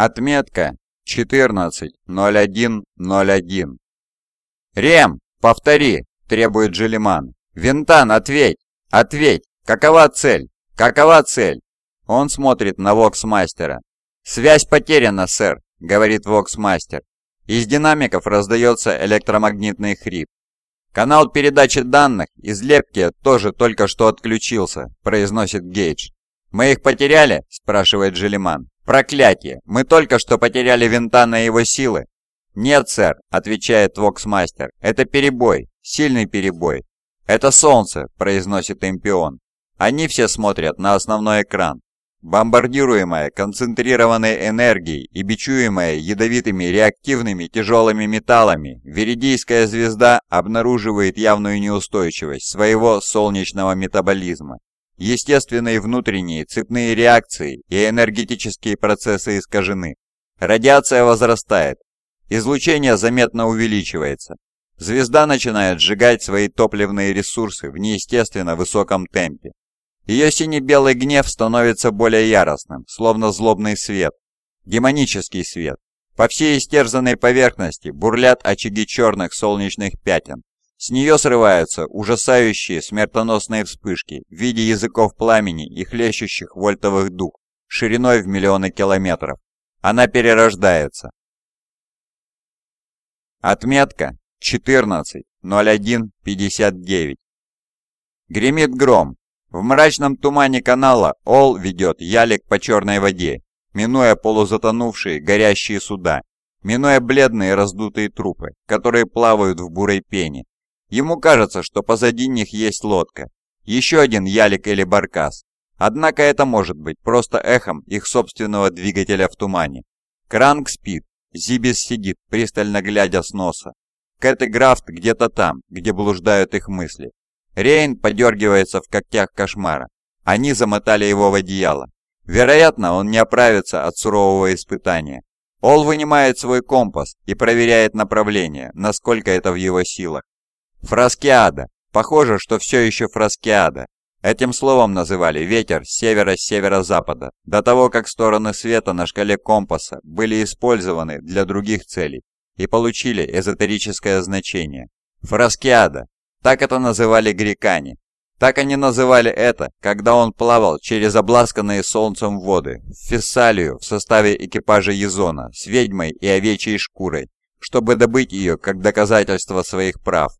Отметка 14.01.01. «Рем, повтори!» – требует Жиллиман. «Вентан, ответь! Ответь! Какова цель? Какова цель?» Он смотрит на Воксмастера. «Связь потеряна, сэр», — говорит Воксмастер. Из динамиков раздается электромагнитный хрип. «Канал передачи данных из Лепки тоже только что отключился», — произносит Гейдж. «Мы их потеряли?» — спрашивает Желеман. «Проклятие! Мы только что потеряли Винтана и его силы!» «Нет, сэр», — отвечает Воксмастер. «Это перебой, сильный перебой». «Это солнце», — произносит Импион. Они все смотрят на основной экран. Бомбардируемая концентрированной энергией и бичуемая ядовитыми реактивными тяжелыми металлами, Веридийская звезда обнаруживает явную неустойчивость своего солнечного метаболизма. Естественные внутренние цепные реакции и энергетические процессы искажены. Радиация возрастает. Излучение заметно увеличивается. Звезда начинает сжигать свои топливные ресурсы в неестественно высоком темпе. Ее сине-белый гнев становится более яростным, словно злобный свет. Демонический свет. По всей истерзанной поверхности бурлят очаги черных солнечных пятен, с нее срываются ужасающие смертоносные вспышки в виде языков пламени и хлещущих вольтовых дуг шириной в миллионы километров. Она перерождается. Отметка 14.01.59. Гремит гром. В мрачном тумане канала Ол ведет ялик по черной воде, минуя полузатонувшие горящие суда, минуя бледные раздутые трупы, которые плавают в бурой пене, Ему кажется, что позади них есть лодка. Еще один ялик или баркас. Однако это может быть просто эхом их собственного двигателя в тумане. Кранк спит, Зибис сидит, пристально глядя с носа. Кэт и Графт где-то там, где блуждают их мысли. Рейн подергивается в когтях кошмара. Они замотали его в одеяло. Вероятно, он не оправится от сурового испытания. Ол вынимает свой компас и проверяет направление, насколько это в его силах. Фраскиада. Похоже, что все еще фраскиада. Этим словом называли ветер с севера-северо-запада, до того, как стороны света на шкале компаса были использованы для других целей и получили эзотерическое значение. Фраскиада. Так это называли грекане. Так они называли это, когда он плавал через обласканные солнцем воды в Фессалию в составе экипажа Езона с ведьмой и овечьей шкурой, чтобы добыть ее как доказательство своих прав.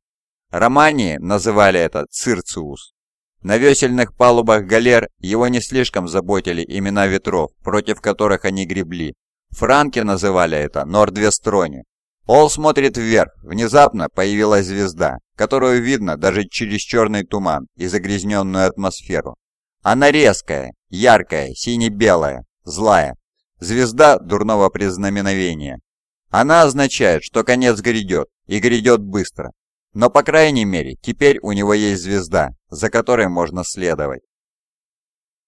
Романии называли это Цирциус. На весельных палубах галер его не слишком заботили имена ветров, против которых они гребли. Франки называли это Нордвестроне. Ол смотрит вверх. Внезапно появилась звезда, которую видно даже через черный туман и загрязненную атмосферу. Она резкая, яркая, сине-белая, злая. Звезда дурного предзнаменовения. Она означает, что конец грядет, и грядет быстро. Но, по крайней мере, теперь у него есть звезда, за которой можно следовать.